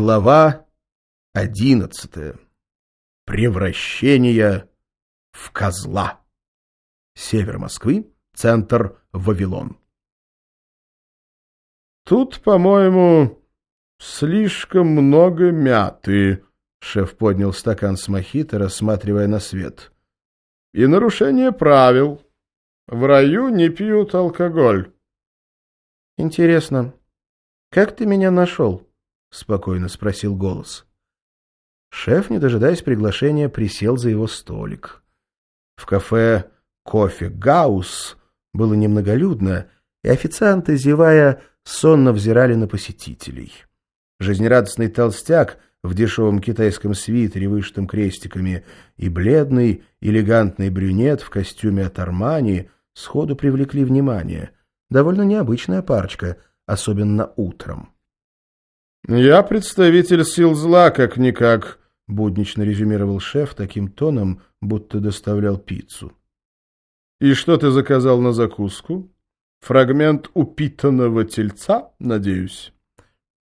Глава одиннадцатая. Превращение в козла. Север Москвы, центр Вавилон. «Тут, по-моему, слишком много мяты», — шеф поднял стакан с мохито, рассматривая на свет. «И нарушение правил. В раю не пьют алкоголь». «Интересно, как ты меня нашел?» — спокойно спросил голос. Шеф, не дожидаясь приглашения, присел за его столик. В кафе «Кофе Гаус» было немноголюдно, и официанты, зевая, сонно взирали на посетителей. Жизнерадостный толстяк в дешевом китайском свитере, вышитым крестиками, и бледный, элегантный брюнет в костюме от Армани сходу привлекли внимание. Довольно необычная парочка, особенно утром. «Я представитель сил зла, как-никак», — буднично резюмировал шеф таким тоном, будто доставлял пиццу. «И что ты заказал на закуску? Фрагмент упитанного тельца, надеюсь?»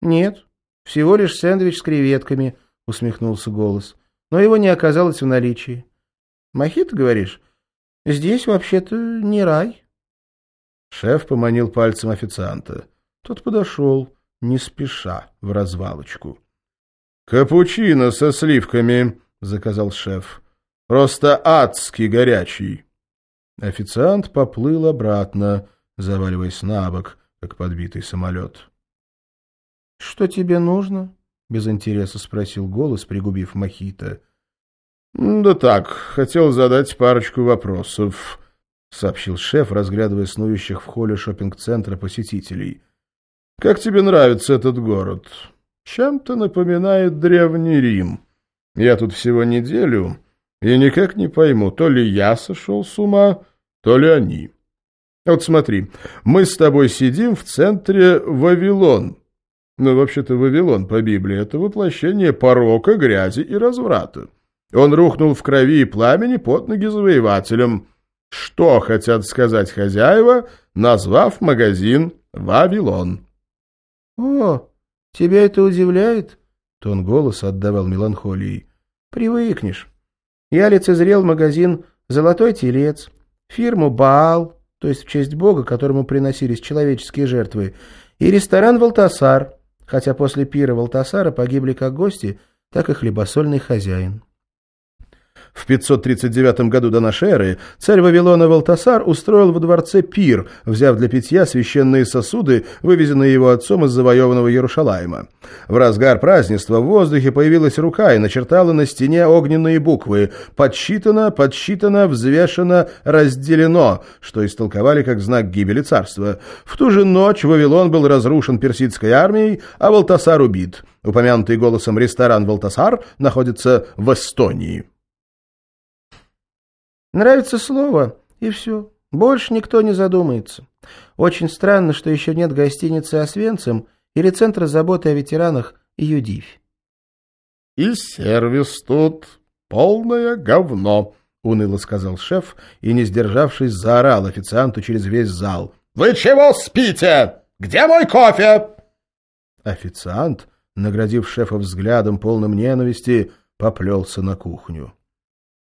«Нет, всего лишь сэндвич с креветками», — усмехнулся голос. «Но его не оказалось в наличии». «Мохито, говоришь? Здесь вообще-то не рай». Шеф поманил пальцем официанта. Тот подошел не спеша, в развалочку. «Капучино со сливками», — заказал шеф. «Просто адски горячий». Официант поплыл обратно, заваливаясь на бок, как подбитый самолет. — Что тебе нужно? — без интереса спросил голос, пригубив мохито. — Да так, хотел задать парочку вопросов, — сообщил шеф, разглядывая снующих в холле шопинг-центра посетителей. Как тебе нравится этот город? Чем-то напоминает Древний Рим. Я тут всего неделю и никак не пойму, то ли я сошел с ума, то ли они. Вот смотри, мы с тобой сидим в центре Вавилон. Ну, вообще-то Вавилон по Библии — это воплощение порока, грязи и разврата. Он рухнул в крови и пламени под ноги завоевателям. Что хотят сказать хозяева, назвав магазин «Вавилон»? «О, тебя это удивляет?» — тон голоса отдавал меланхолией. «Привыкнешь. Я лицезрел магазин «Золотой телец», фирму «Баал», то есть в честь бога, которому приносились человеческие жертвы, и ресторан «Валтасар», хотя после пира Валтасара погибли как гости, так и хлебосольный хозяин. В 539 году до нашей эры царь Вавилона Валтасар устроил во дворце пир, взяв для питья священные сосуды, вывезенные его отцом из завоеванного Иерушалайма. В разгар празднества в воздухе появилась рука и начертала на стене огненные буквы «Подсчитано, подсчитано, взвешено, разделено», что истолковали как знак гибели царства. В ту же ночь Вавилон был разрушен персидской армией, а Валтасар убит. Упомянутый голосом ресторан «Валтасар» находится в Эстонии. Нравится слово, и все. Больше никто не задумается. Очень странно, что еще нет гостиницы «Освенцим» или Центра заботы о ветеранах «Юдивь». «И сервис тут полное говно», — уныло сказал шеф и, не сдержавшись, заорал официанту через весь зал. «Вы чего спите? Где мой кофе?» Официант, наградив шефа взглядом полным ненависти, поплелся на кухню.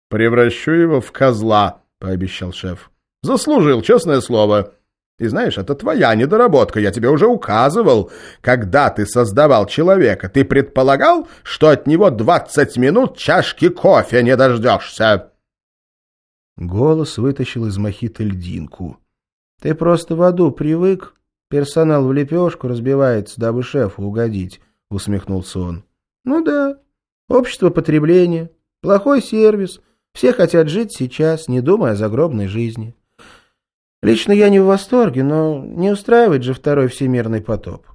«Превращу его в козла», — пообещал шеф. «Заслужил, честное слово. И знаешь, это твоя недоработка, я тебе уже указывал. Когда ты создавал человека, ты предполагал, что от него двадцать минут чашки кофе не дождешься?» Голос вытащил из мохито льдинку. «Ты просто в аду привык. Персонал в лепешку разбивается, дабы шефу угодить», — усмехнулся он. «Ну да. Общество потребления, плохой сервис, все хотят жить сейчас, не думая о загробной жизни. Лично я не в восторге, но не устраивает же второй всемирный потоп.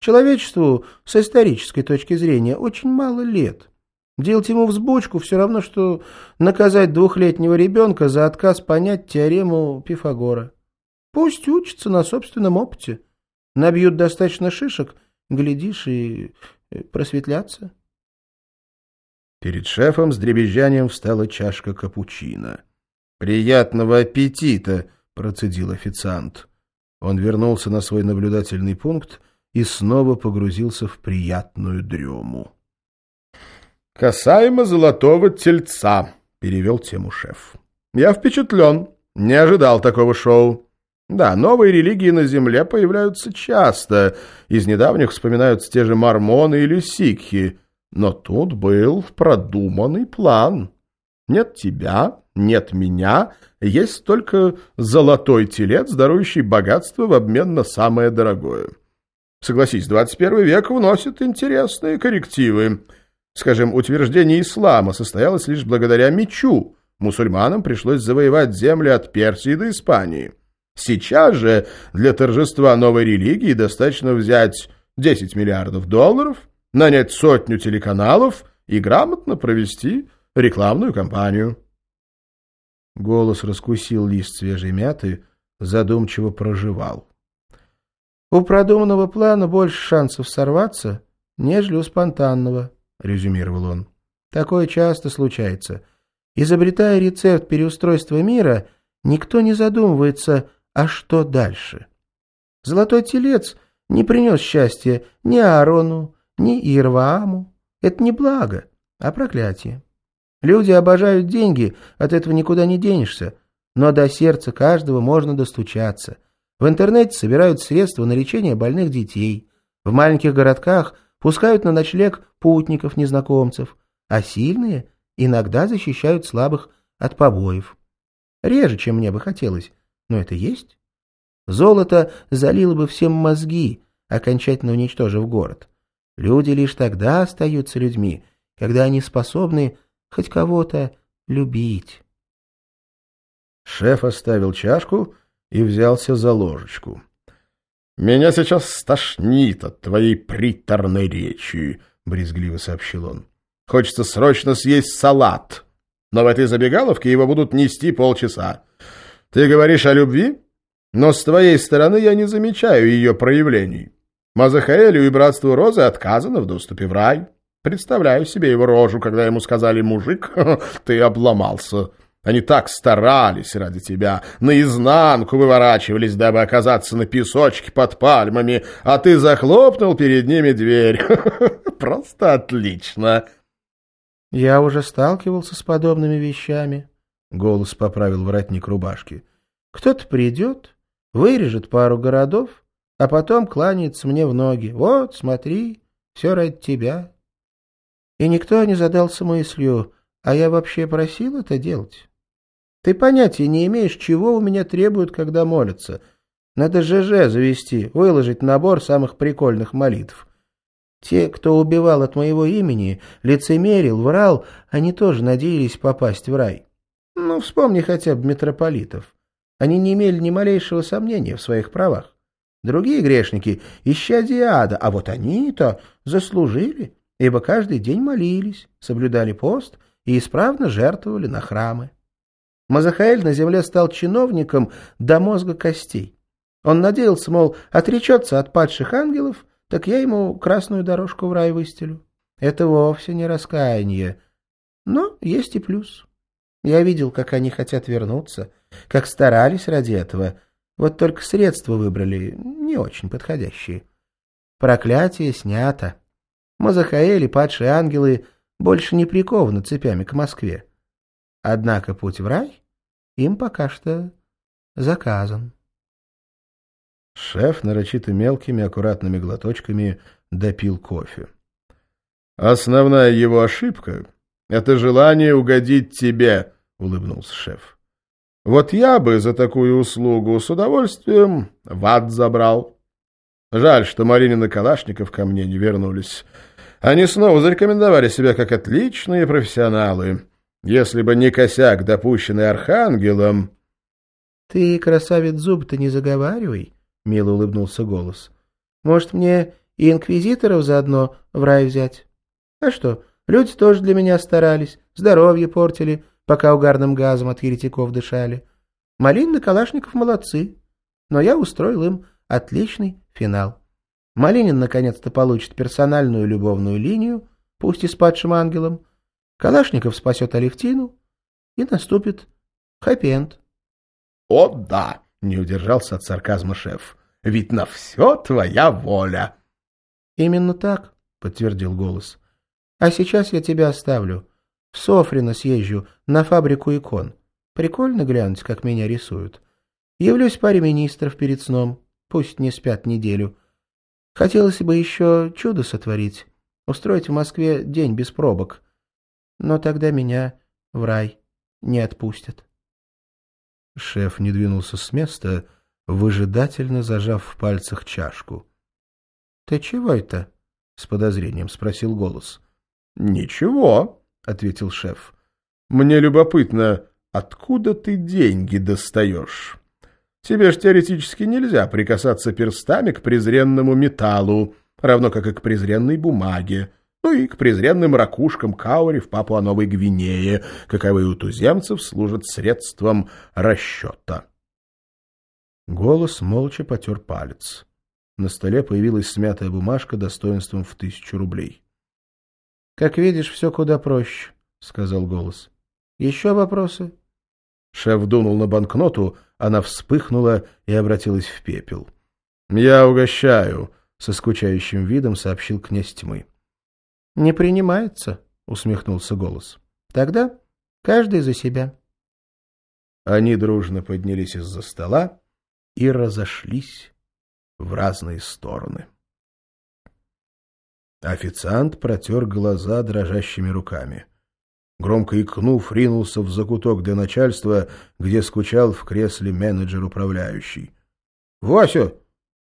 Человечеству с исторической точки зрения очень мало лет. Делать ему взбучку все равно, что наказать двухлетнего ребенка за отказ понять теорему Пифагора. Пусть учится на собственном опыте. Набьют достаточно шишек, глядишь, и э, просветлятся. Перед шефом с дребезжанием встала чашка капучино. «Приятного аппетита!» — процедил официант. Он вернулся на свой наблюдательный пункт и снова погрузился в приятную дрему. «Касаемо золотого тельца», — перевел тему шеф. «Я впечатлен. Не ожидал такого шоу. Да, новые религии на Земле появляются часто. Из недавних вспоминаются те же мормоны или сикхи. Но тут был продуманный план. Нет тебя, нет меня, есть только золотой телец, дарующий богатство в обмен на самое дорогое. Согласись, 21 век вносит интересные коррективы. Скажем, утверждение ислама состоялось лишь благодаря мечу. Мусульманам пришлось завоевать земли от Персии до Испании. Сейчас же для торжества новой религии достаточно взять 10 миллиардов долларов, нанять сотню телеканалов и грамотно провести рекламную кампанию. Голос раскусил лист свежей мяты, задумчиво проживал. У продуманного плана больше шансов сорваться, нежели у спонтанного, резюмировал он. Такое часто случается. Изобретая рецепт переустройства мира, никто не задумывается, а что дальше? Золотой телец не принес счастья ни Аарону, ни Ирвааму. Это не благо, а проклятие. Люди обожают деньги, от этого никуда не денешься, но до сердца каждого можно достучаться. В интернете собирают средства на лечение больных детей. В маленьких городках пускают на ночлег путников-незнакомцев, а сильные иногда защищают слабых от побоев. Реже, чем мне бы хотелось, но это есть. Золото залило бы всем мозги, окончательно уничтожив город. Люди лишь тогда остаются людьми, когда они способны хоть кого-то любить. Шеф оставил чашку и взялся за ложечку. — Меня сейчас стошнит от твоей приторной речи, — брезгливо сообщил он. — Хочется срочно съесть салат, но в этой забегаловке его будут нести полчаса. Ты говоришь о любви? Но с твоей стороны я не замечаю ее проявлений. Мазахаэлю и братству Розы отказано в доступе в рай. Представляю себе его рожу, когда ему сказали «мужик, ты обломался». Они так старались ради тебя, наизнанку выворачивались, дабы оказаться на песочке под пальмами, а ты захлопнул перед ними дверь. Просто отлично. Я уже сталкивался с подобными вещами. Голос поправил воротник рубашки. Кто-то придет, вырежет пару городов, а потом кланяется мне в ноги. Вот, смотри, все ради тебя. И никто не задался мыслью, а я вообще просил это делать? Ты понятия не имеешь, чего у меня требуют, когда молятся. Надо ЖЖ завести, выложить набор самых прикольных молитв. Те, кто убивал от моего имени, лицемерил, врал, они тоже надеялись попасть в рай. Ну, вспомни хотя бы митрополитов. Они не имели ни малейшего сомнения в своих правах. Другие грешники — исчадие ада, а вот они-то заслужили, ибо каждый день молились, соблюдали пост и исправно жертвовали на храмы. Мазахаэль на земле стал чиновником до мозга костей. Он надеялся, мол, отречется от падших ангелов, так я ему красную дорожку в рай выстелю. Это вовсе не раскаяние. Но есть и плюс. Я видел, как они хотят вернуться, как старались ради этого. Вот только средства выбрали не очень подходящие. Проклятие снято. Мазахаэль и падшие ангелы больше не прикованы цепями к Москве. Однако путь в рай им пока что заказан. Шеф нарочито мелкими аккуратными глоточками допил кофе. «Основная его ошибка — это желание угодить тебе», — улыбнулся шеф. «Вот я бы за такую услугу с удовольствием в ад забрал. Жаль, что Маринин и Калашников ко мне не вернулись. Они снова зарекомендовали себя как отличные профессионалы. Если бы не косяк, допущенный Архангелом...» «Ты, красавец, зуб-то не заговаривай», — мило улыбнулся голос. «Может, мне и инквизиторов заодно в рай взять? А что, люди тоже для меня старались, здоровье портили» пока угарным газом от еретиков дышали. Малин и Калашников молодцы, но я устроил им отличный финал. Малинин наконец-то получит персональную любовную линию, пусть и с падшим ангелом. Калашников спасет Алевтину, и наступит хэппи-энд. — О, да! — не удержался от сарказма шеф. — Ведь на все твоя воля! Именно так, подтвердил голос. А сейчас я тебя оставлю. В Софрино съезжу, на фабрику икон. Прикольно глянуть, как меня рисуют. Явлюсь паре министров перед сном. Пусть не спят неделю. Хотелось бы еще чудо сотворить. Устроить в Москве день без пробок. Но тогда меня в рай не отпустят. Шеф не двинулся с места, выжидательно зажав в пальцах чашку. — Ты чего это? — с подозрением спросил голос. — Ничего, — ответил шеф. — Мне любопытно, откуда ты деньги достаешь? Тебе ж теоретически нельзя прикасаться перстами к презренному металлу, равно как и к презренной бумаге, ну и к презренным ракушкам каури в Папуа-Новой Гвинее, каковые у туземцев служат средством расчета. Голос молча потер палец. На столе появилась смятая бумажка достоинством в тысячу рублей. — Как видишь, все куда проще, — сказал голос. — Еще вопросы? Шеф дунул на банкноту, она вспыхнула и обратилась в пепел. — Я угощаю, — со скучающим видом сообщил князь тьмы. — Не принимается, — усмехнулся голос. — Тогда каждый за себя. Они дружно поднялись из-за стола и разошлись в разные стороны. Официант протер глаза дрожащими руками. Громко икнув, ринулся в закуток для начальства, где скучал в кресле менеджер-управляющий. — Вася,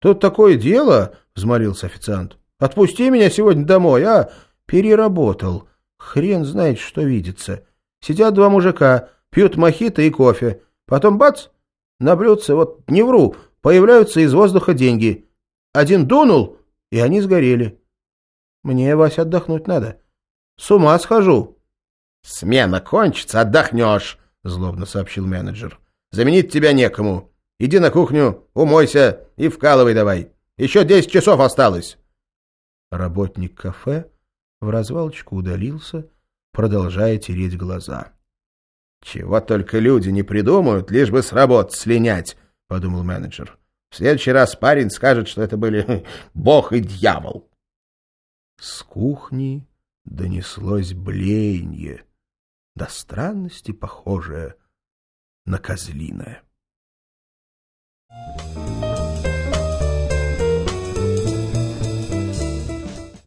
тут такое дело! — взмолился официант. — Отпусти меня сегодня домой, а! Переработал. Хрен знает, что видится. Сидят два мужика, пьют мохито и кофе. Потом бац! На вот не вру, появляются из воздуха деньги. Один дунул, и они сгорели. Мне, Вася, отдохнуть надо. С ума схожу. — Смена кончится, отдохнешь, — злобно сообщил менеджер. — Заменить тебя некому. Иди на кухню, умойся и вкалывай давай. Еще десять часов осталось. Работник кафе в развалочку удалился, продолжая тереть глаза. — Чего только люди не придумают, лишь бы с работы слинять, — подумал менеджер. — В следующий раз парень скажет, что это были бог и дьявол. С кухни донеслось блеяние, до странности похожее на козлиное. Thank you.